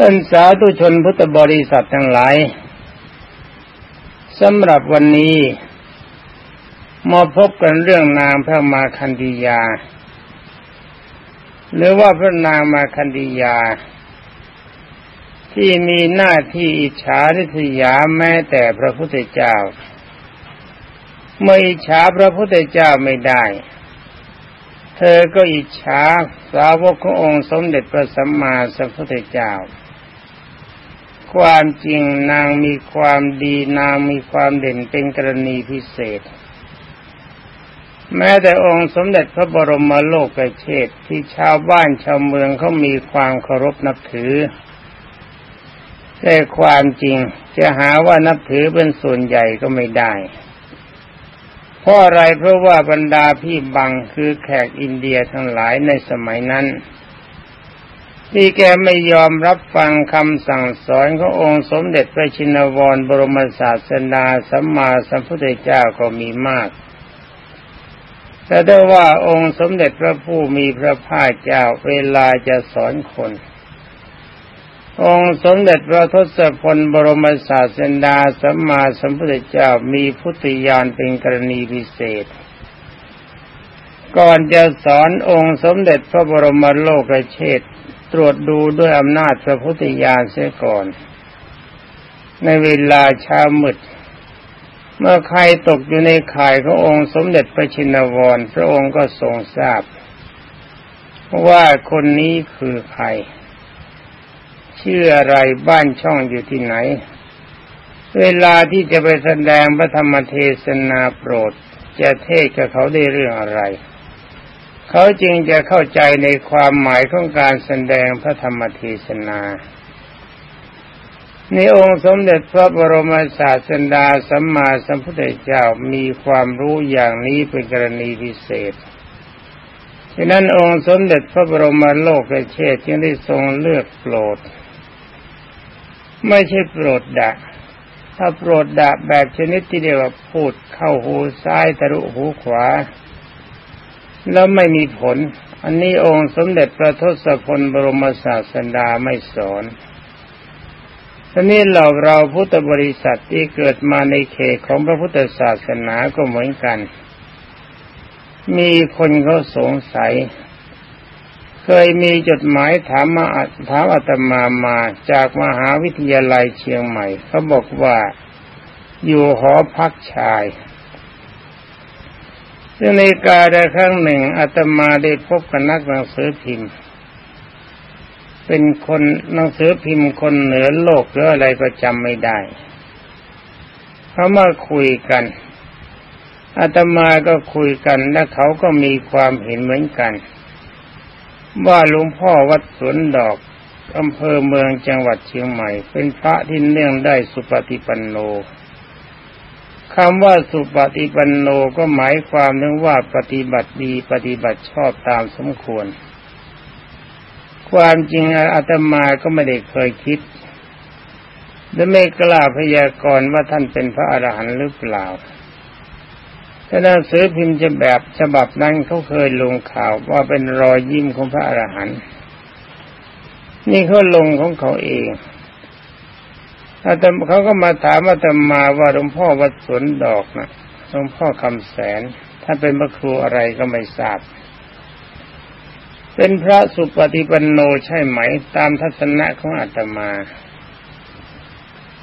ท่านสาธุชนพุทธบริษัททั้งหลายสำหรับวันนี้มาพบกันเรื่องนางพระมาคันธียา หรือว่าพระนางมาคันธียา ที่มีหน้าที่อิจฉาริษยาแม้แต่พระพุทธเจ้า เมื่ออิจฉาพระพุทธเจ้าไม่ได้ เธอก็อิจฉาสาวกขององค์สมเด็จพระสัมมาสัมพุทธเจ้า ความจริงนางมีความดีนางมีความเด่นเป็นกรณีพิเศษ แม้แต่องค์สมเด็จพระบรมโลกเชษที่ชาวบ้านชาวเมืองเขามีความเคารพนับถือแต่ความจริงจะหาว่านับถือเป็นส่วนใหญ่ก็ไม่ได้ เพราะอะไรเพราะว่าบรรดาพี่บังคือแขกอินเดียทั้งหลายในสมัยนั้น ที่แกไม่ยอมรับฟังคำสั่งสอนขององค์สมเด็จพระชินวรบรมศาสดาสัมมาสัมพุทธเจ้าก็มีมาก แต่ได้ว่าองค์สมเด็จพระผู้มีพระภาคเจ้าเวลาจะสอนคน องค์สมเด็จพระทศพลบรมศาสดาสัมมาสัมพุทธเจ้ามีพุทธญาณเป็นกรณีพิเศษก่อนจะสอนองค์สมเด็จพระบรมโลกเชษ ตรวจดูด้วยอำนาจพระพุทธญาณเสียก่อน ในเวลาเช้ามืด เมื่อใครตกอยู่ในข่ายขององค์สมเด็จพระชินวร พระองค์ก็ทรงทราบ ว่าคนนี้คือใคร ชื่ออะไรบ้านช่องอยู่ที่ไหน เวลาที่จะไปแสดงพระธรรมเทศนาโปรด จะเทศกับเขาได้เรื่องอะไร เขาจึงจะเข้าใจในความหมายของการแสดงพระธรรมเทศนาในองค์สมเด็จพระบรมศาสดาสัมมาสัมพุทธเจ้ามีความรู้อย่างนี้เป็นกรณีพิเศษฉะนั้นองค์สมเด็จพระบรมโลกเชษจึงได้ทรงเลือกโปรด ไม่ใช่โปรดดะถ้าโปรดดะแบบชนิดที่เรียกว่าพูดเข้าหูซ้ายทะลุหูขวา แล้วไม่มีผล อันนี้องค์สมเด็จพระทศพลบรมศาสดาไม่สอนทีนี้เราเราพุทธบริษัทที่เกิดมาในเขตของพระพุทธศาสนาก็เหมือนกัน มีคนเขาสงสัย เคยมีจดหมายถามมาถามอาตมามาจากมหาวิทยาลัยเชียงใหม่ เขาบอกว่าอยู่หอพักชาย ซึ่งในการใดครั้งหนึ่งอาตมาได้พบกับนักหนังสือพิมพ์ เป็นคนหนังสือพิมพ์คนเหนือโลกหรืออะไรก็จำไม่ได้เขามาคุยกันอาตมาก็คุยกันและเขาก็มีความเห็นเหมือนกัน ว่าหลวงพ่อวัดสวนดอกอำเภอเมืองจังหวัดเชียงใหม่ เป็นพระที่เนื่องได้สุปฏิปันโน คำว่าสุปฏิปันโนก็หมายความถึงว่าปฏิบัติดีปฏิบัติชอบตามสมควร ความจริงอาตมาก็ไม่ได้เคยคิด และไม่กล้าพยากรณ์ว่าท่านเป็นพระอรหันต์หรือเปล่าแต่หนังสือพิมพ์จะแบบฉบับนั้นเขาเคยลงข่าวว่าเป็นรอยยิ้มของพระอรหันต์นี่เขาลงของเขาเอง อาตมเขาก็มาถามอาตมาว่าหลวงพ่อวัดสวนดอกนะหลวงพ่อคำแสนท่านเป็นพระครูอะไรก็ไม่ทราบ เป็นพระสุปฏิปันโนใช่ไหม ตามทัศนะของอาตมา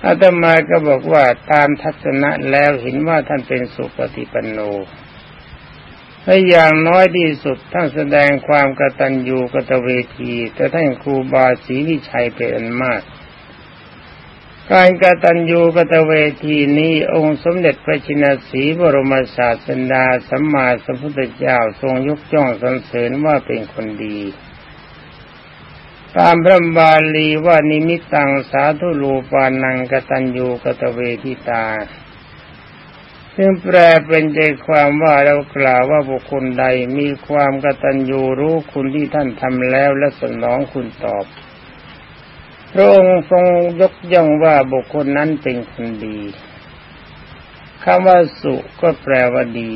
อาตมาก็บอกว่าตามทัศนะแล้วเห็นว่าท่านเป็นสุปฏิปันโนและอย่างน้อยที่สุดท่านแสดงความกตัญญูกตเวที แต่ท่านครูบาศรีวิชัยเป็นอันมาก การกตัญญูกตเวทีนี้องค์สมเด็จพระชินสีบรมศาสดาสัมมาสัมพุทธเจ้าทรงยกย่องสรรเสริญว่าเป็นคนดี ตามพระบาลีว่านิมิตังสาธุลูปานังกตัญญูกตเวทิตา ซึ่งแปลเป็นใจความว่าเรากล่าวว่าบุคคลใดมีความกตัญญูรู้คุณที่ท่านทำแล้วและสนองคุณตอบ พระองค์ทรงยกย่องว่าบุคคลนั้นเป็นคนดีคำว่าสุก็แปลว่าดี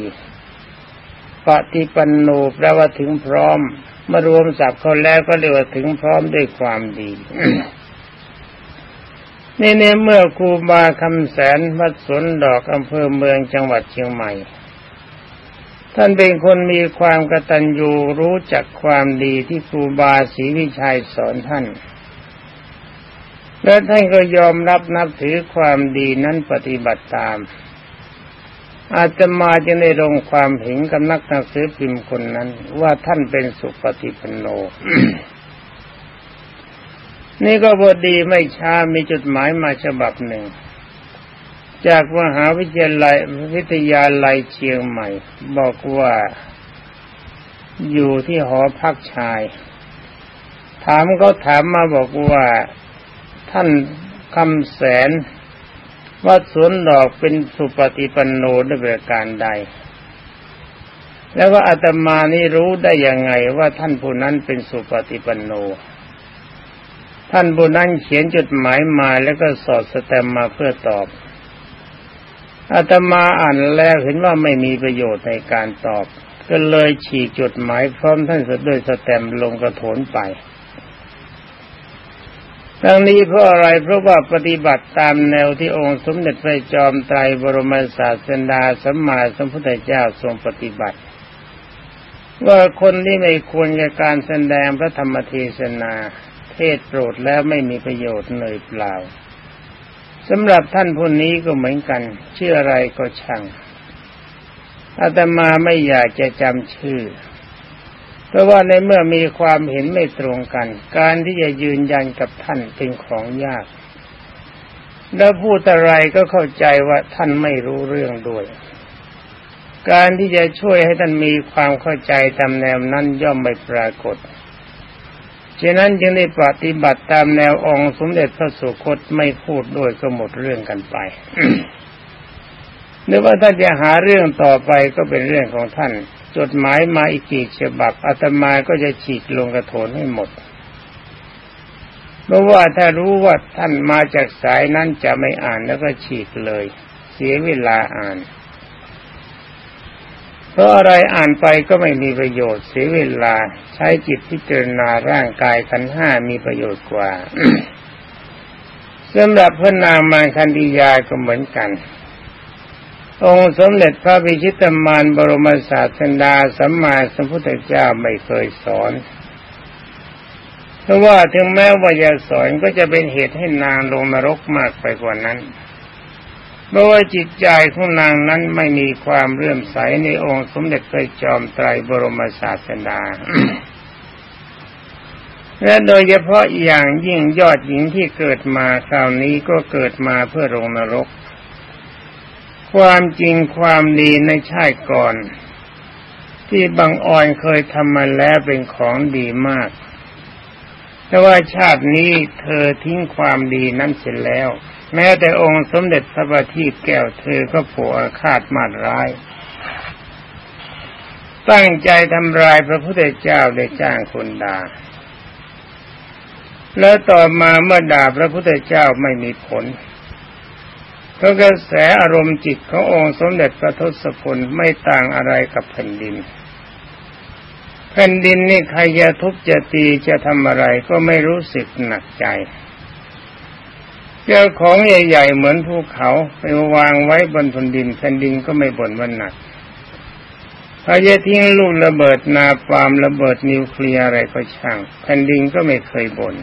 ปฏิปันโนแปลว่าถึงพร้อมมารวมศัพท์เขาแล้วก็เรียกว่าถึงพร้อมด้วยความดีนี่ในเมื่อครูบาคำแสนวัดสนดอกอำเภอเมืองจังหวัดเชียงใหม่ ท่านเป็นคนมีความกตัญญูรู้จักความดีที่ครูบาศรีวิชัยสอนท่าน และท่านก็ยอมรับนับถือความดีนั้นปฏิบัติตาม อาจจะมาจึงได้ลงความเห็นกับนักหนังสือพิมพ์คนนั้น ว่าท่านเป็นสุปฏิปันโน นี่ก็บดีไม่ช้ามีจดหมายมาฉบับหนึ่ง จากมหาวิทยาลัยวิทยาลัยเชียงใหม่ บอกว่าอยู่ที่หอพักชาย ถามเขาถามมาบอกว่า ท่านคำแสนว่าสวนดอกเป็นสุปฏิปันโนด้วยประการใด แล้วก็อาตมานี่รู้ได้ยังไงว่าท่านผู้นั้นเป็นสุปฏิปันโน ท่านบุนั้นเขียนจดหมายมาแล้วก็สอดสแตมมาเพื่อตอบอาตมาอ่านแล้วเห็นว่าไม่มีประโยชน์ในการตอบ ก็เลยฉีกจดหมายพร้อมท่านสด้วยสแตมลงกระโถนไป ทั้งนี้เพราะอะไรเพราะว่าปฏิบัติตามแนวที่องค์สมเด็จพระจอมไตรบรมศาสดาสัมมาสัมพุทธเจ้าทรงปฏิบัติ ว่าคนที่ไม่ควรแก่การแสดงพระธรรมเทศนา เทศโปรดแล้วไม่มีประโยชน์เลยเปล่าสำหรับท่านผู้นี้ก็เหมือนกันชื่ออะไรก็ช่างอาตมาไม่อยากจะจำชื่อ เพราะว่าในเมื่อมีความเห็นไม่ตรงกัน การที่จะยืนยันกับท่านเป็นของยาก แล้วพูดอะไรก็เข้าใจว่าท่านไม่รู้เรื่องด้วย การที่จะช่วยให้ท่านมีความเข้าใจตามแนวนั้นย่อมไม่ปรากฏฉะนั้นจึงได้ปฏิบัติตามแนวองค์สมเด็จพระสุคตไม่พูดด้วยก็หมดเรื่องกันไปหรือว่าท่านจะหาเรื่องต่อไปก็เป็นเรื่องของท่าน จดหมายมาอีกกี่ฉบับอาตมาก็จะฉีกลงกระโถนให้หมด เพราะว่าถ้ารู้ว่าท่านมาจากสายนั้นจะไม่อ่านแล้วก็ฉีกเลย เสียเวลาอ่าน เพราะอะไรอ่านไปก็ไม่มีประโยชน์เสียเวลาใช้จิตพิจารณาร่างกายขันห้ามีประโยชน์กว่าสำหรับพระนางมาคันธียาก็เหมือนกัน องค์สมเด็จพระบิชิตมานบรมศาสดาสัมมาสัมพุทธเจ้าไม่เคยสอนเพราะว่าถึงแม้ว่าจะสอนก็จะเป็นเหตุให้นางลงนรกมากไปกว่านั้นเพราะว่าจิตใจของนางนั้นไม่มีความเรื่มใสในองค์สมเด็จพระจอมไตรบรมศาสดา และโดยเฉพาะอย่างยิ่งยอดหญิงที่เกิดมาคราวนี้ก็เกิดมาเพื่อลงนรก ความจริงความดีในชาติก่อน ที่บางอ่อนเคยทำมาแล้วเป็นของดีมาก แต่ว่าชาตินี้เธอทิ้งความดีนั้นเสร็จแล้ว แม้แต่องค์สมเด็จพระบัณฑิตแก้วเธอก็ผัวคาดมาดร้าย ตั้งใจทำลายพระพุทธเจ้าได้จ้างคนด่าแล้วต่อมาเมื่อด่าพระพุทธเจ้าไม่มีผล เพราะกระแสอารมณ์จิตขององค์สมเด็จพระทศพลไม่ต่างอะไรกับแผ่นดิน แผ่นดินนี่ใครจะทุบจะตีจะทำอะไรก็ไม่รู้สึกหนักใจเจอของใหญ่ๆเหมือนภูเขาไปวางไว้บนแผ่นดินแผ่นดินก็ไม่บ่นว่าหนักถ้าจะทิ้งลูกระเบิดนาปามระเบิดนิวเคลียร์อะไรก็ช่างแผ่นดินก็ไม่เคยบน่น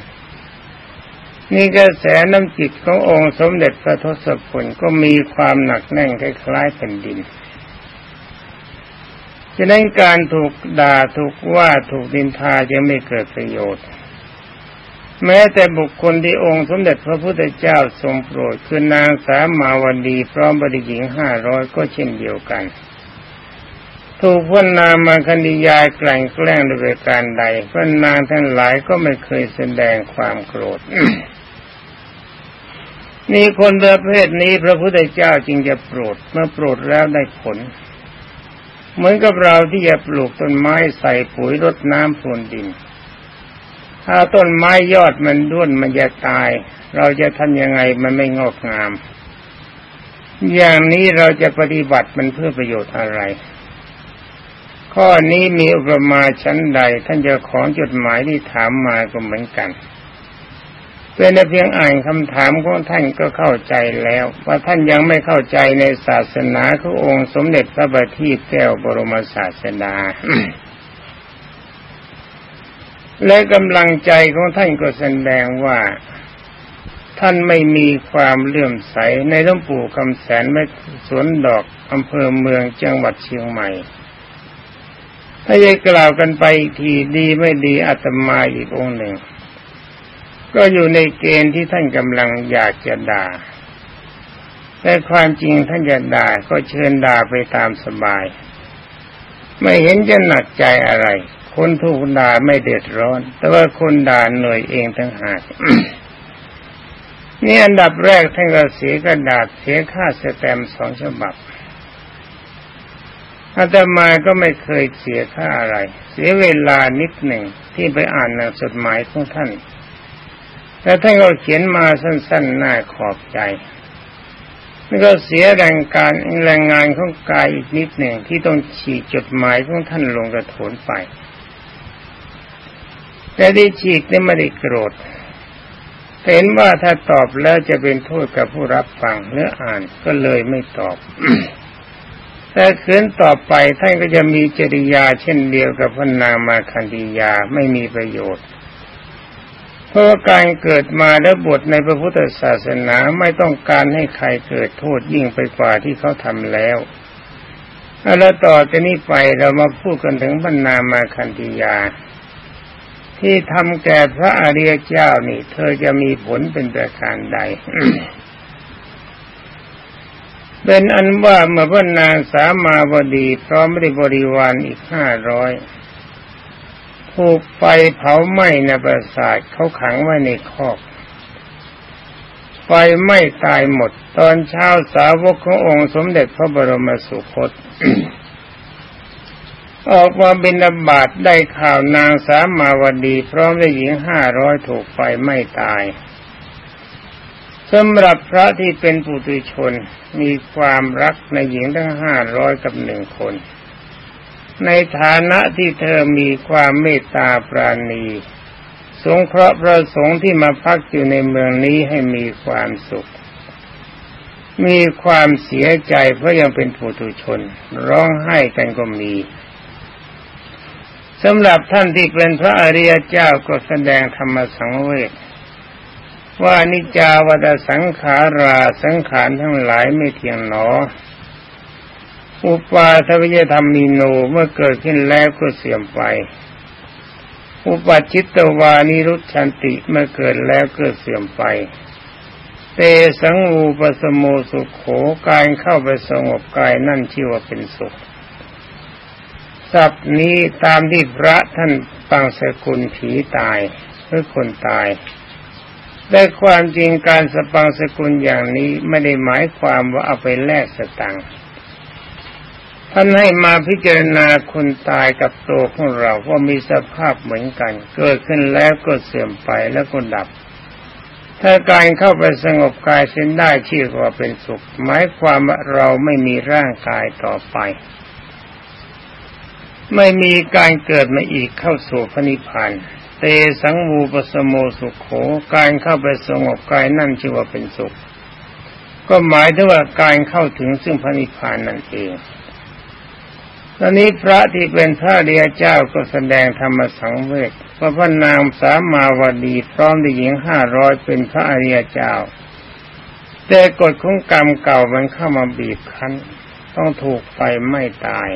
นี่กระแสน้ำจิตขององค์สมเด็จพระทศพลก็มีความหนักแน่นคล้ายๆแผ่นดินฉะนั้นการถูกด่าถูกว่าถูกดินทาจะไม่เกิดประโยชน์ แม้แต่บุคคลที่องค์สมเด็จพระพุทธเจ้าทรงโปรดคือนางสามาวันดีพร้อมบริหญิงห้าร้อยก็เช่นเดียวกัน ถูกพนนางมาคณิยายแกล้งแกล้งด้วยการใดพนนางทั้งหลายก็ไม่เคยแสดงความโกรธ นี่คนประเภทนี้พระพุทธเจ้าจึงจะโปรด เมื่อโปรดแล้วได้ผล เหมือนกับเราที่จะปลูกต้นไม้ใส่ปุ๋ยรดน้ำพรวนดิน ถ้าต้นไม้ยอดมันด้วนมันจะตาย เราจะทำยังไงมันไม่งอกงาม อย่างนี้เราจะปฏิบัติมันเพื่อประโยชน์อะไร ข้อนี้มีอุปมาชั้นใด ท่านจะของจดหมายที่ถามมาก็เหมือนกัน เป็นเพียงอ่านคำถามของท่านก็เข้าใจแล้ว ว่าท่านยังไม่เข้าใจในศาสนาขององค์สมเด็จพระบัณฑิตแก้วบรมศาสดาและกำลังใจของท่านก็แสดงว่า ท่านไม่มีความเลื่อมใสในหลวงปู่คำแสนไม่สวนดอกอำเภอเมืองจังหวัดเชียงใหม่ ถ้าจะกล่าวกันไปทีดีไม่ดีอาตมาอีกองค์หนึ่ง ก็อยู่ในเกณฑ์ที่ท่านกำลังอยากจะด่า แต่ความจริงท่านจะด่าก็เชิญด่าไปตามสบาย ไม่เห็นจะหนักใจอะไร คนถูกด่าไม่เดือดร้อน แต่ว่าคนด่าหน่อยเองทั้งหากนี่อันดับแรกท่านก็เสียกระดาษเสียค่าสแตมสองฉบับอาตมาก็ไม่เคยเสียค่าอะไร เสียเวลานิดหนึ่งที่ไปอ่านหนังสดหมายของท่าน แต่ท่านก็เขียนมาสั้นๆน่าขอบใจแล้วก็เสียแรงการแรงงานของกายอีกนิดหนึ่งที่ต้องฉีกจดหมายของท่านลงกระโถนไป แต่ที่ฉีกนี่ไม่ได้โกรธเห็นว่าถ้าตอบแล้วจะเป็นโทษกับผู้รับฟังเนื้ออ่านก็เลยไม่ตอบ แต่คืนต่อไปท่านก็จะมีจริยาเช่นเดียวกับพนามาคันธียาไม่มีประโยชน์ เพราะการเกิดมาและบทในพระพุทธศาสนาไม่ต้องการให้ใครเกิดโทษยิ่งไปกว่าที่เขาทำแล้วแล้วต่อจากนี้ไปเรามาพูดกันถึงพนามาคันธียา ที่ทำแก่พระอริยเจ้านี่ เธอจะมีผลเป็นประการใดเป็นอันว่าเมื่อพระนางสามาวดีพร้อมด้วยบริวารอีกห้าร้อย ถูกไฟเผาไหม้ในปราสาทเขาขังไว้ในคอกไฟไหม้ตายหมด ตอนเช้าสาวกขององค์สมเด็จพระบรมสุคต ออกมาบินาบาตได้ข่าวนางสามาวดี พร้อมด้วยหญิงห้าร้อยถูกไฟไม่ตายสำหรับพระที่เป็นปุถุชนมีความรักในหญิงทั้งห้าร้อยกับหนึ่งคน ในฐานะที่เธอมีความเมตตาปราณี สงเคราะห์พระสงฆ์ที่มาพักอยู่ในเมืองนี้ให้มีความสุข มีความเสียใจเพราะยังเป็นปุถุชน ร้องไห้กันก็มีสำหรับท่านที่เป็นพระอริยเจ้าก็แสดงธรรมสังเวชว่านิจาวัตสังขาราสังขารทั้งหลายไม่เที่ยงหนอ อุปาทวิยธรรมมีโนเมื่อเกิดขึ้นแล้วก็เสื่อมไป อุปัจิตตวานิรุชันติเมื่อเกิดแล้วก็เสื่อมไป เตสังอูปสโมสุขโขการเข้าไปสงบกายนั่นชื่อว่าเป็นสุขศัพท์นี้ตามที่พระท่านปังสกุลผีตายหรือคนตายแต่ความจริงการสปังสกุลอย่างนี้ไม่ได้หมายความว่าเอาไปแลกสตังค์ ท่านให้มาพิจารณาคนตายกับตัวของเราว่ามีสภาพเหมือนกัน เกิดขึ้นแล้วก็เสื่อมไปแล้วก็ดับ ถ้าการเข้าไปสงบกายเส้นได้ชื่อว่าเป็นสุข หมายความว่าเราไม่มีร่างกายต่อไป ไม่มีการเกิดมาอีกเข้าสู่พระนิพพานเตสังวูปสโมสุขโข การเข้าไปสงบกายนั่นชื่อว่าเป็นสุข ก็หมายถึงว่าการเข้าถึงซึ่งพระนิพพานนั่นเอง ตอนนี้พระที่เป็นพระเดียเจ้าก็แสดงธรรมสังเวชว่าพระนางสามาวดีพร้อมด้วยหญิงห้าร้อยเป็นพระอริยเจ้า แต่กฎของกรรมเก่ามันเข้ามาบีบคั้น ต้องถูกไฟไม้ตาย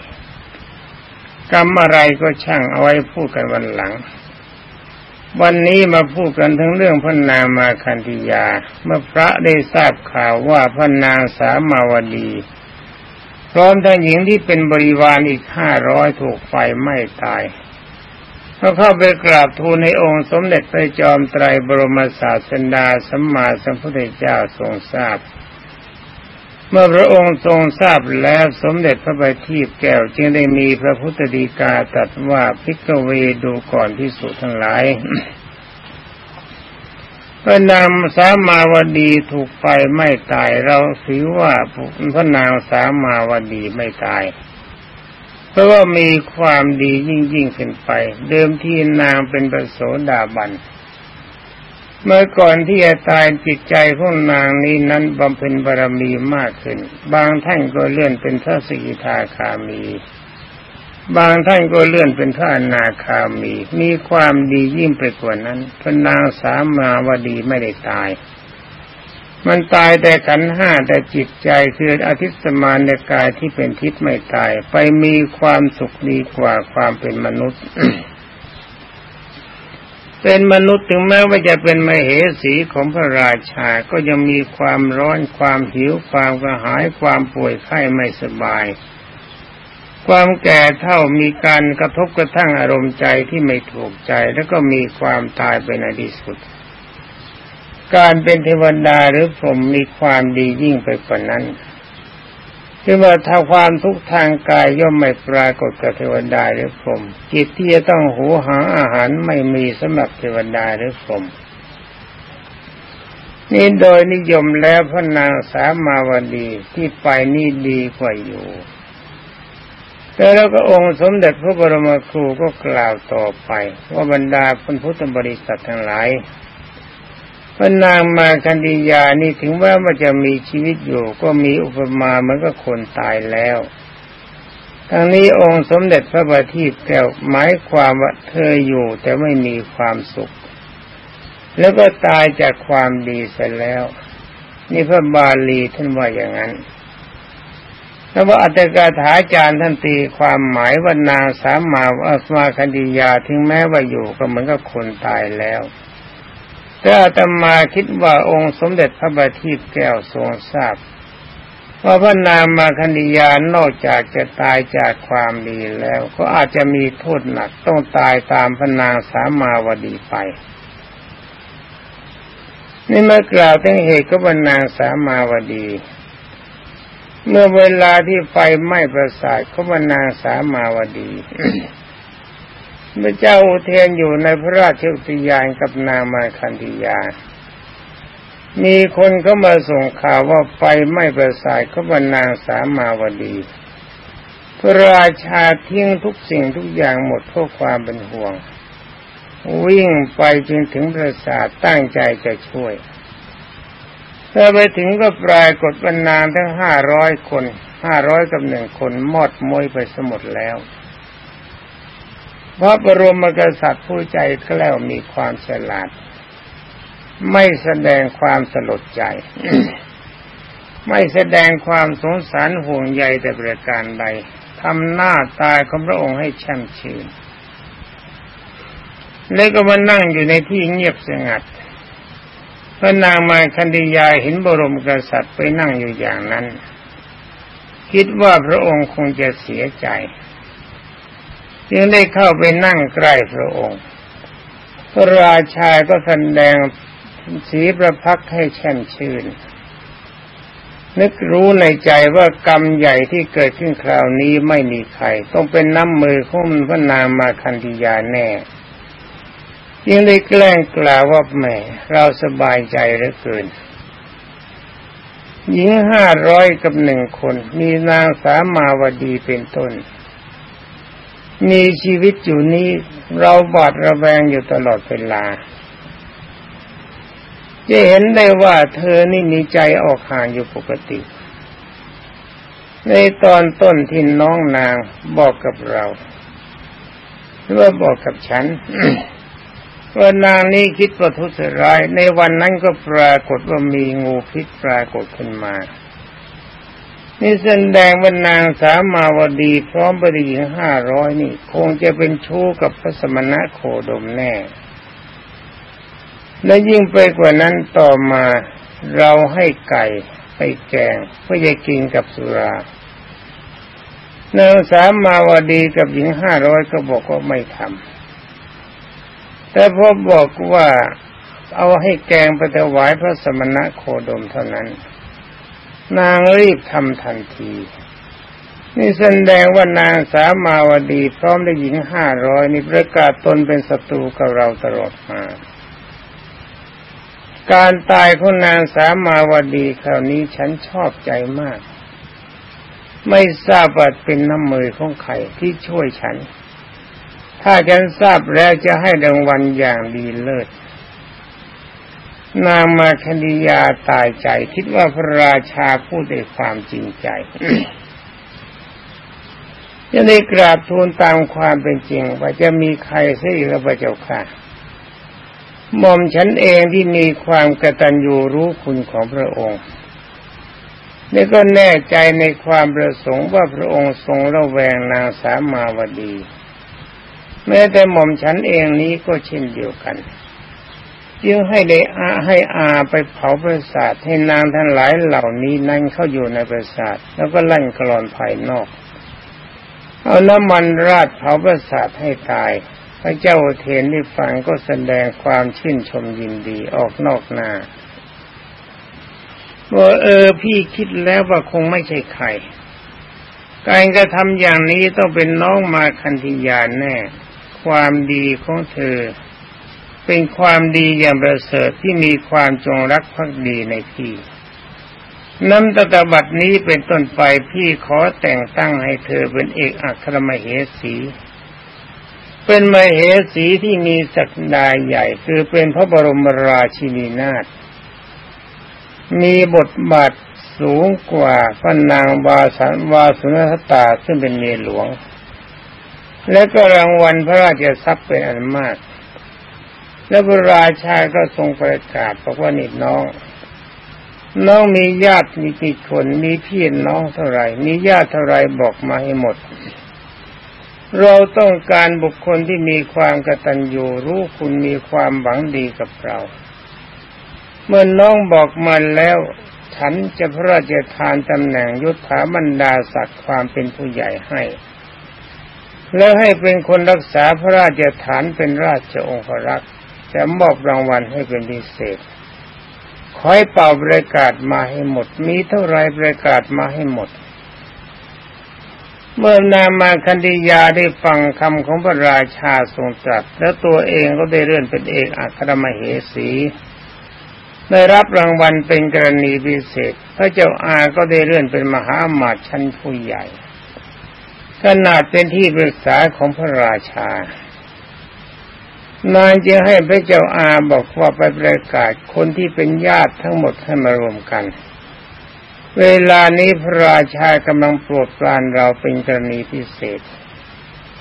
กรรมอะไรก็ช่างเอาไว้พูดกันวันหลัง วันนี้มาพูดกันทั้งเรื่องพระนางมาคันธียา เมื่อพระได้ทราบข่าวว่าพระนางสามาวดี พร้อมทั้งหญิงที่เป็นบริวารอีกห้าร้อยถูกไฟไหม้ตายเขาเข้าไปกราบทูลในองค์สมเด็จพระจอมไตรบรมศาสดาสัมมาสัมพุทธเจ้าทรงทราบ เมื่อพระองค์ทรงทราบแล้วสมเด็จพระบัณฑิตแก้วจึงได้มีพระพุทธดีกาตรัสว่าพิกเวดูก่อนที่สุดทั้งหลาย พระนางสามาวดีถูกไฟไม่ตายเราถือว่าพระนางสามาวดีไม่ตาย เพราะว่ามีความดียิ่งยิ่งขึ้นไป เดิมที่นางเป็นประโสดาบัน เมื่อก่อนที่จะตายจิตใจของนางนี้นั้นบำเพ็ญบารมีมากขึ้น บางท่านก็เลื่อนเป็นพระสกิทาคามี บางท่านก็เลื่อนเป็นพระอนาคามี มีความดียิ่งไปกว่านั้นพระนางสามาวดีไม่ได้ตาย มันตายแต่ขันห้าแต่จิตใจคืออธิสมานในกายที่เป็นทิพย์ไม่ตาย ไปมีความสุขดีกว่าความเป็นมนุษย์ เป็นมนุษย์ถึงแม้ว่าจะเป็นมเหสีของพระราชาก็ยังมีความร้อนความหิวความกระหายความป่วยไข้ไม่สบาย ความแก่เท่ามีการกระทบกระทั่งอารมณ์ใจที่ไม่ถูกใจแล้วก็มีความตายเป็นอดีสุด การเป็นเทวดาหรือผมมีความดียิ่งไปกว่านั้นคือว่าถ้าความทุกข์ทางกายย่อมไม่ปรากฏกับเทวดาหรือพรหมจิตที่จะต้องหูหาอาหารไม่มีสำหรับเทวดาหรือพรหมนี่โดยนิยมแล้วพระนางสามาวดีที่ไปนี่ดีกว่าอยู่ แต่แล้วก็องค์สมเด็จพระบรมครูก็กล่าวต่อไปว่าบรรดาพุทธบริษัททั้งหลายพระนางมาคันดียานี่ถึงว่ามันจะมีชีวิตอยู่ ก็มีอุปมาเหมือนกับคนตายแล้วทั้งนี้องค์สมเด็จพระบัณฑิตแก้วหมายความว่าเธออยู่แต่ไม่มีความสุข แล้วก็ตายจากความดีเสร็จแล้ว นี่พระบาลีท่านว่าอย่างนั้น แล้วว่าอัตถกาถาจารย์ท่านตีความหมายว่านางสามาว่าสมาคันดียาถึงแม้ว่าอยู่ก็เหมือนกับคนตายแล้วแต่อาตมาคิดว่าองค์สมเด็จพระบัณฑิตแก้วทรงทราบว่าพระนางมาคันดิยานอกจากจะตายจากความดีแล้ว ก็อาจจะมีโทษหนักต้องตายตามพระนางสามาวดีไปนี่เมื่อกล่าวถึงเหตุก็บรรนางสามาวดี เมื่อเวลาที่ไฟไหม้ประสาทเขาบรรนางสามาวดีพระเจ้าอุเทนอยู่ในพระราชอุทยานกับนางมาคันธียา มีคนเข้ามาส่งข่าวว่าไฟไหม้ประสาทเขาบรรนางสามาวดี พระราชาทิ้งทุกสิ่งทุกอย่างหมดเพราะความเป็นห่วง วิ่งไปจนถึงปราสาทตั้งใจจะช่วย ถ้าไปถึงก็ปลายกดบรรนางทั้งห้าร้อยคนห้าร้อยกับหนึ่งคนมอดมวยไปสมดแล้วพระบรมกษัตริย์ผู้ใจแกล้วมีความฉลาด ไม่แสดงความสลดใจ ไม่แสดงความสงสารห่วงใยแต่ประการใดทำหน้าตายของพระองค์ให้ช่ำชื่นแล้วก็มานั่งอยู่ในที่เงียบสงัด พระนางมาคันธียาเห็นบรมกษัตริย์ไปนั่งอยู่อย่างนั้น คิดว่าพระองค์คงจะเสียใจ จึงได้เข้าไปนั่งใกล้พระองค์ พระราชาก็แสดงสีประพักให้แช่มชื่น นึกรู้ในใจว่ากรรมใหญ่ที่เกิดขึ้นคราวนี้ไม่มีใคร ต้องเป็นน้ำมือของพระนามมาคันธิยาแน่ ยังได้แกล้งกล่าวว่าแม่เราสบายใจเหลือเกินหญิงห้าร้อยกับหนึ่งคน มีนางสามาวดีเป็นต้น มีชีวิตอยู่นี้เราบาดระแวงอยู่ตลอดเวลา จะเห็นได้ว่าเธอนี่มีใจออกห่างอยู่ปกติ ในตอนต้นที่น้องนางบอกกับเราหรือว่าบอกกับฉัน ว่านางนี้คิดว่าทุสร้าย ในวันนั้นก็ปรากฏว่ามีงูพิษปรากฏขึ้นมา นี่แสดงว่านางสามาวดีพร้อมบริหญิงห้าร้อยนี่ คงจะเป็นชู้กับพระสมณะโคดมแน่ และยิ่งไปกว่านั้นต่อมาเราให้ไก่ไปแกงเพื่อจะกินกับสุรานางสามาวดีกับหญิงห้าร้อยก็บอกว่าไม่ทำ แต่พอบอกว่าเอาให้แกงไปถวายพระสมณะโคดมเท่านั้น นางรีบทำทันที นี่แสดงว่านางสามาวดีพร้อมด้วยหญิงห้าร้อยนี่ประกาศตนเป็นศัตรูกับเราตลอดมา การตายของนางสามาวดีคราวนี้ฉันชอบใจมาก ไม่ทราบว่าเป็นน้ำมือของใครที่ช่วยฉัน ถ้าฉันทราบแล้วจะให้รางวัลอย่างดีเลิศนางมาคดียาตายใจ คิดว่าพระราชาพูดด้วยความจริงใจยังได้กราบทูลตามความเป็นจริง ว่าจะมีใครเสียหรือพระเจ้าค่ะหม่อมฉันเองที่มีความกตัญญูรู้คุณของพระองค์นี่ก็แน่ใจในความประสงค์ว่าพระองค์ทรงระแวงนางสามาวดี แม้แต่หม่อมฉันเองนี้ก็เช่นเดียวกันจึงให้ได้อาให้อาไปเผาปราสาทให้นางทั้งหลายเหล่านี้นั่งเข้าอยู่ในปราสาทแล้วก็ลั่นกรอนภายนอก เอาน้ำมันราดเผาปราสาทให้ตาย พระเจ้าเทนได้ฟังก็แสดงความชื่นชมยินดีออกนอกหน้าว่าเออพี่คิดแล้วว่าคงไม่ใช่ใคร การกระทำอย่างนี้ต้องเป็นน้องมาคันธิยาแน่ ความดีของเธอ เป็นความดีอย่างประเสริฐที่มีความจงรักภักดีในพี่น้ำตะกบัดนี้เป็นต้นไปพี่ขอแต่งตั้งให้เธอเป็นเอกอัครมเหสี เป็นมเหสีที่มีศักดาใหญ่ คือเป็นพระบรมราชินีนาถมีบทบาทสูงกว่าพระนางวาสันวาสุนทตาซึ่งเป็นเมียหลวง และก็รางวัลพระราชทรัพย์เป็นอันมาก และพระราชาก็ทรงประกาศบอกว่านิดน้อง น้องมีญาติมีกี่คนมีพี่น้องเท่าไหร่ มีญาติเท่าไรบอกมาให้หมด เราต้องการบุคคลที่มีความกตัญญูรู้คุณมีความหวังดีกับเรา เมื่อน้องบอกมาแล้ว ฉันจะพระราชทานตำแหน่งยุทธาบรรดาศักดิ์ความเป็นผู้ใหญ่ให้ แล้วให้เป็นคนรักษาพระราชฐานเป็นราชองครักษ์จะมอบรางวัลให้เป็นพิเศษคอยเป่าประกาศมาให้หมด มีเท่าไรประกาศมาให้หมด เมื่อนามาคันดิยาได้ฟังคำของพระราชาทรงตรัสแล้วตัวเองก็ได้เลื่อนเป็นเอกอัครมเหสีได้รับรางวัลเป็นกรณีพิเศษ พระเจ้าอาก็ได้เลื่อนเป็นมหาหมาชั้นผู้ใหญ่ ขนาดเป็นที่ปรึกษาของพระราชานายจะให้พระเจ้าอาบอกว่าไปประกาศคนที่เป็นญาติทั้งหมดให้มารวมกัน เวลานี้พระราชากำลังโปรดปรานเราเป็นกรณีพิเศษ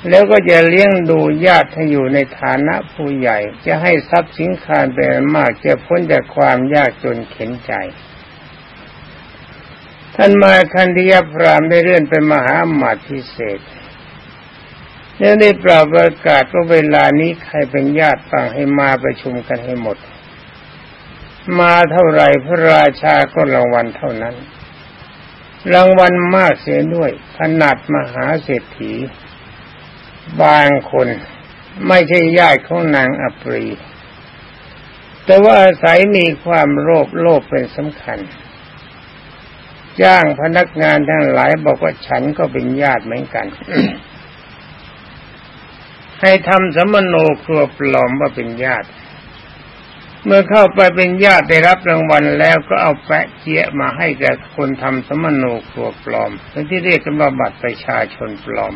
แล้วก็จะเลี้ยงดูญาติให้อยู่ในฐานะผู้ใหญ่ จะให้ทรัพย์สินคารเป็นมากจะพ้นจากความยากจนเข็นใจ ท่านมาคันธิยพรามได้เลื่อนเป็นมหาหมาตพิเศษแล้วได้ปราบประกาศว่าเวลานี้ใครเป็นญาติฟังให้มาประชุมกันให้หมด มาเท่าไรพระราชาก็รางวัลเท่านั้น รางวัลมากเสียด้วยขนาดมหาเศรษฐี บางคนไม่ใช่ญาติของนางอปรี แต่ว่าอาศัยมีความโลภโลภเป็นสำคัญ จ้างพนักงานทั้งหลายบอกว่าฉันก็เป็นญาติเหมือนกัน ให้ทำสมโนครัวปลอมว่าเป็นญาติ เมื่อเข้าไปเป็นญาติได้รับรางวัลแล้วก็เอาแปะเจียมาให้แก่คนทำสมโนครัวปลอมที่เรียกกันว่าบัตรประชาชนปลอม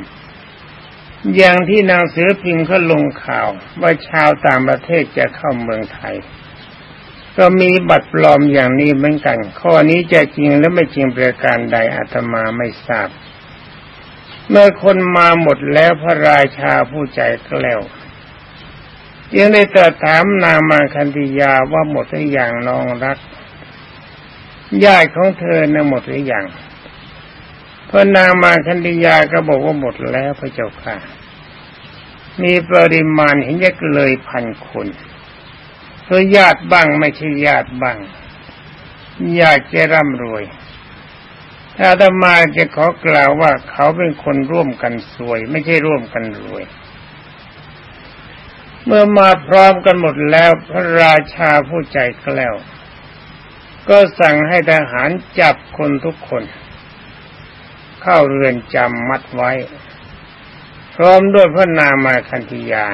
อย่างที่นางเสือพิมพ์เขาลงข่าวว่าชาวต่างประเทศจะเข้าเมืองไทย ก็มีบัตรปลอมอย่างนี้เหมือนกัน ข้อนี้จะจริงหรือไม่จริงประการใดอาตมาไม่ทราบ เมื่อคนมาหมดแล้วพระราชาผู้ใจกล้วยังได้ตรัสถามนางมาคันธิยาว่าหมดหรือยังน้องรักญาติของเธอนะหมดหรือยังพระนางมาคันธยาก็บอกว่าหมดแล้วพระเจ้าค่ะ มีปริมาณเห็นจะเลยพันคน เพื่อญาติบ้างไม่ใช่ญาติบ้างอยากจะร่ำรวย ถ้าธรรมาจะขอกล่าวว่าเขาเป็นคนร่วมกันสวย ไม่ใช่ร่วมกันรวย เมื่อมาพร้อมกันหมดแล้วพระราชาผู้ใจแกล้ว ก็สั่งให้ทหารจับคนทุกคน เข้าเรือนจำมัดไว้ พร้อมด้วยพระนามาคันธยา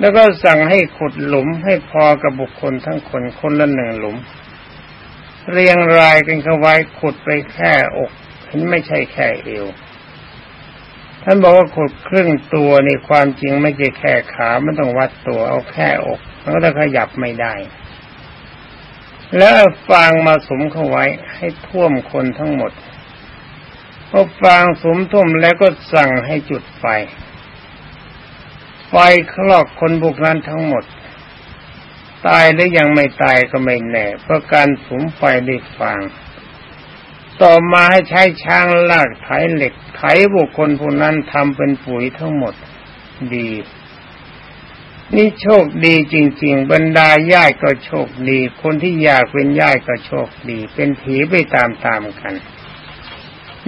แล้วก็สั่งให้ขุดหลุมให้พอกับบุคคลทั้งคนคนละหนึ่งหลุม เรียงรายกันเข้าไว้ขุดไปแค่อกเห็นไม่ใช่แค่เอวท่านบอกว่าขุดครึ่งตัวในความจริงไม่ใช่แค่ขาไม่ต้องวัดตัวเอาแค่อกมันก็จะขยับไม่ได้ แล้วฟางมาสมเข้าไว้ให้ท่วมคนทั้งหมดพอฟางสมท่วมแล้วก็สั่งให้จุดไฟ ไฟคลอกคนบุกนั้นทั้งหมด ตายหรือยังไม่ตายก็ไม่แน่ เพราะการสมไฟด้วยฟาง ต่อมาให้ใช้ช้างลากไถเหล็กไถบุคคลผู้นั้นทำเป็นปุ๋ยทั้งหมดดีนี่โชคดีจริง ๆ บรรดาญาติก็โชคดี คนที่อยากเป็นญาติก็โชคดี เป็นผีไปตามๆกัน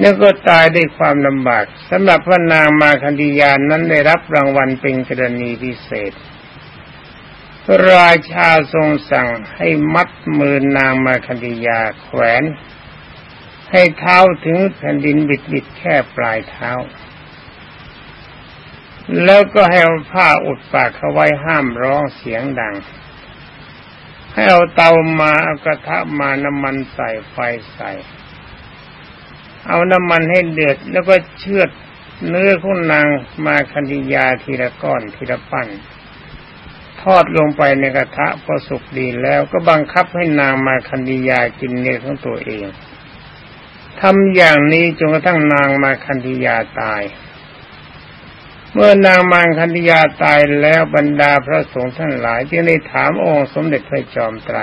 แล้วก็ตายด้วยความลำบากสำหรับพระนางมาคันธียานนั้นได้รับรางวัลเป็นกรณีพิเศษ ราชาทรงสั่งให้มัดมือนางมาคันธียาแขวน ให้เท้าถึงแผ่นดินบิดบิดแค่ปลายเท้า แล้วก็ให้เอาผ้าอุดปากเขาไว้ห้ามร้องเสียงดัง ให้เอาเตามาเอากระทะมาน้ำมันใส่ไฟใส่ เอาน้ำมันให้เดือดแล้วก็เชือดเนื้อของนางมาคันธิยาทีละก้อนทีละปั้นทอดลงไปในกระทะพอสุกดีแล้วก็บังคับให้นางมาคันธิยากินเนื้อของตัวเองทำอย่างนี้จนกระทั่งนางมาคันธิยาตาย เมื่อนางมังคันธยาตายแล้วบรรดาพระสงฆ์ทั้งหลายจึงได้ถามองค์สมเด็จพระจอมไตร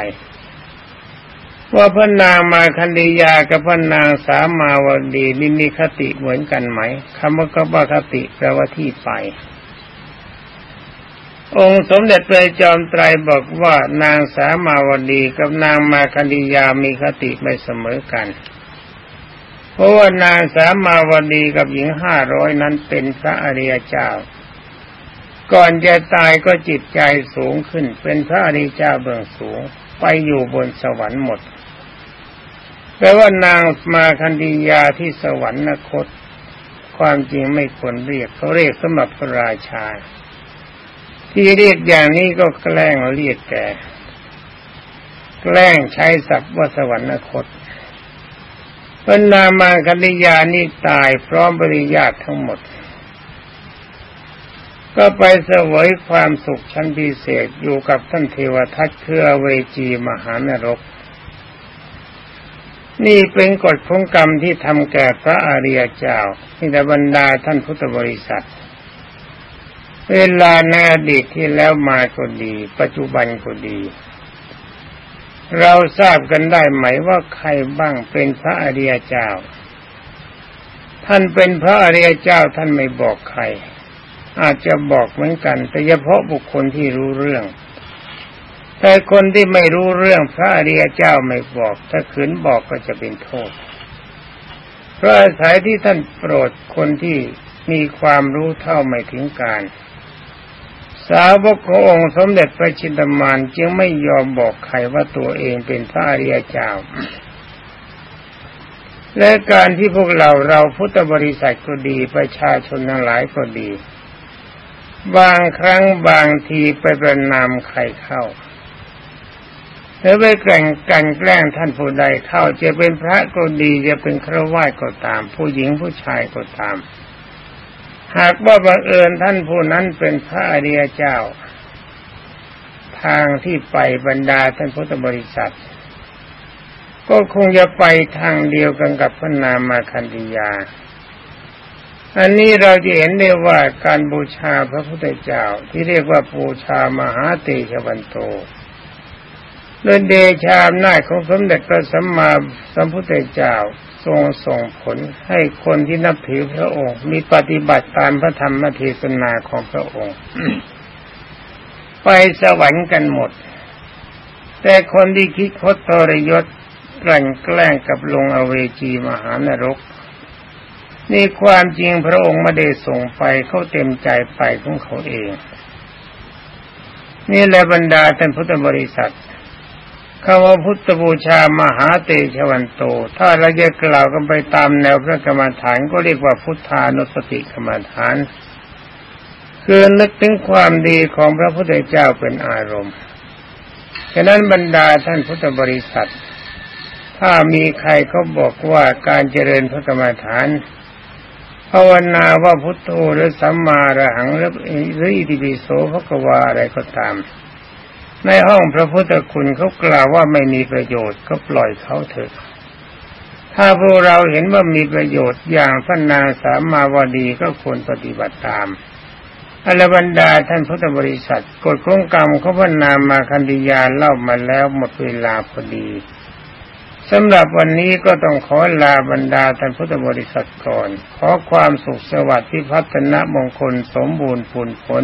ว่าพระนางมาคันธยากับพระนางสามาวดีนี่มีคติเหมือนกันไหมคำว่าก็ว่าคติแปลว่าที่ไป องค์สมเด็จพระจอมไตรบอกว่านางสามาวดีกับนางมาคันธยามีคติไม่เสมอกัน เพราะว่านางสามาวดีกับหญิงห้าร้อยนั้นเป็นพระอริยเจ้า ก่อนจะตายก็จิตใจสูงขึ้น เป็นพระอริยเจ้าเบื้องสูงไปอยู่บนสวรรค์หมด แปลว่านางมาคันธียาที่สวรรค์นคต ความจริงไม่ควรเรียกเขาเรียกสมบัติพระราชา ที่เรียกอย่างนี้ก็แกล้งเรียกแกแกล้งใช้ศัพท์ว่าสวรรคตพระนามาคัญญานี่ตายพร้อมบริญาตทั้งหมดก็ไปเสวยความสุขชั้นพิเศษอยู่กับท่านเทวทัตเครือเวจีมหานรก นี่เป็นกฎของกรรมที่ทำแก่พระอริยเจ้าที่บรรดาท่านพุทธบริษัท เวลาในอดีตที่แล้วมาก็ดี ปัจจุบันก็ดี เราทราบกันได้ไหมว่าใครบ้างเป็นพระอริยเจ้า ท่านเป็นพระอริยเจ้าท่านไม่บอกใคร อาจจะบอกเหมือนกัน แต่เฉพาะบุคคลที่รู้เรื่อง แต่คนที่ไม่รู้เรื่องพระอริยเจ้าไม่บอก ถ้าขืนบอกก็จะเป็นโทษเพราะอาศัยที่ท่านโปรดคนที่มีความรู้เท่าไม่ถึงการ สาวกขององค์สมเด็จพระชินมานจึงไม่ยอมบอกใครว่าตัวเองเป็นพระอริยเจ้า และการที่พวกเราเราพุทธบริษัทก็ดีประชาชนทั้งหลายก็ดี บางครั้งบางทีไปประนามใครเข้า แล้วไปแกล้งกันแกล้งท่านผู้ใดเข้าจะเป็นพระก็ดีจะเป็นครวญก็ตาม ผู้หญิงผู้ชายก็ตาม หากว่าบังเอิญท่านผู้นั้นเป็นพระอริยเจ้า ทางที่ไปบรรดาท่านพุทธบริษัท ก็คงจะไปทางเดียวกันกับพระนามาคันธิยา อันนี้เราจะเห็นได้ว่าการบูชาพระพุทธเจ้าที่เรียกว่าบูชามหาเตชะวันโต โดยเดชาอำนาจของสมเด็จพระสัมมาสัมพุทธเจ้าทรงส่งผลให้คนที่นับถือพระองค์ มีปฏิบัติตามพระธรรมเทศนาของพระองค์ ไปสวรรค์กันหมด แต่คนที่คิดคดทรยศกลั่นแกล้งกับลงอเวจีมหานรกนี่ความจริงพระองค์ไม่ได้ส่งไปเขาเต็มใจไปของเขาเอง นี่แหละบรรดาท่านพุทธบริษัท คำว่าพุทธบูชามหาเตชวันโต ถ้าเราจะกล่าวกันไปตามแนวพระกรรมฐานก็เรียกว่าพุทธานุสติกรรมฐาน คือนึกถึงความดีของพระพุทธเจ้าเป็นอารมณ์ฉะนั้นบรรดาท่านพุทธบริษัท ถ้ามีใครเขาบอกว่าการเจริญพระกรรมฐานภาวนาว่าพุทโธหรือสัมมาระหังหรืออิติปิโสพระกวาอะไรก็ตาม ในห้องพระพุทธคุณเขากล่าวว่าไม่มีประโยชน์ก็ปล่อยเขาเถอะ ถ้าพวกเราเห็นว่ามีประโยชน์อย่างพระนางสามาวดีก็ควรปฏิบัติตามอรบรรดาท่านพุทธบริษัทกฎข้องกรรมเขาพระนามาคันธิยาเล่ามาแล้วหมดเวลาพอดีสำหรับวันนี้ก็ต้องขอลาบรรดาท่านพุทธบริษัทก่อน ขอความสุขสวัสดิ์ที่พัฒนมงคลสมบูรณ์ผลผล